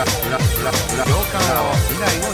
を未来を